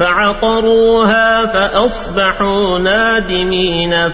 فعقروها فأصبحوا نادمين.